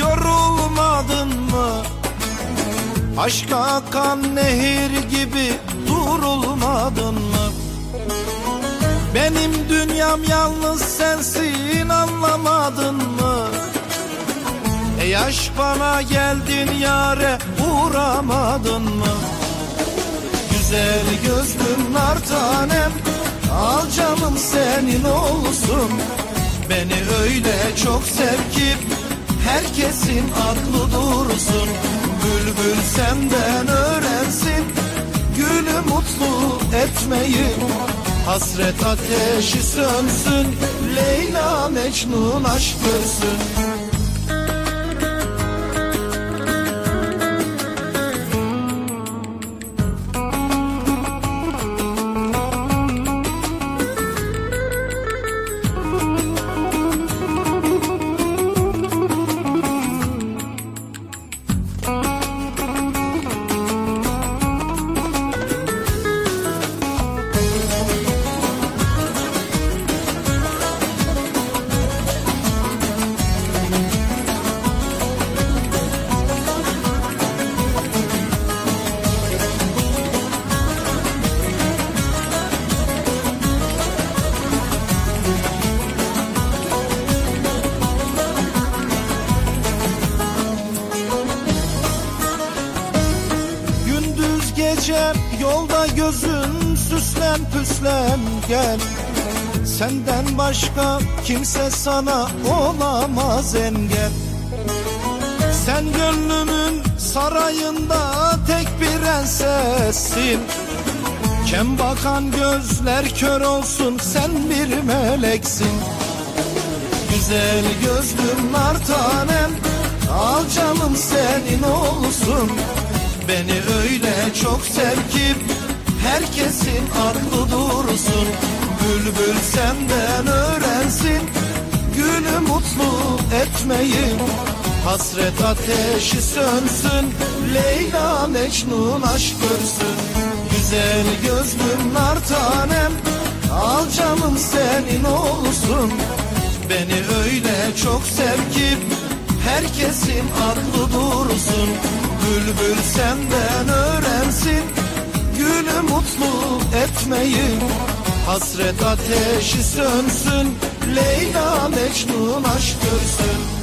yorulmadın mı? Aşka akan nehir gibi durulmadın mı? Benim dünyam yalnız sensin anlamadın mı? Ey aşk bana geldin yare uğramadın mı? Güzel gözlüm nar tanem Al canım senin olsun Beni öyle çok sev ki Herkesin aklı dursun. Bülbül senden öğrensin Gülü mutlu etmeyi Hasret ateşi sönsün Leyla Mecnun aşk gece yolda gözün süslen püslen gel. Senden başka kimse sana olamaz engel. Sen gönlümün sarayında tek bir prensessin Kem bakan gözler kör olsun sen bir meleksin. Güzel gözlüm nar tanem Al canım senin olsun Beni öyle çok sev ki Herkesin aklı dursun. Bülbül senden öğrensin Gülü mutlu etmeyi Hasret ateşi sönsün Leyla Mecnun aşk görsün Güzel gözlüm nar tanem Al canım senin olsun. Beni öyle çok sev ki Herkesin aklı dursun Bülbül senden öğrensin. Gülü mutlu etmeyi Hasret ateşi sönsün. Leyla Mecnun aşk görsün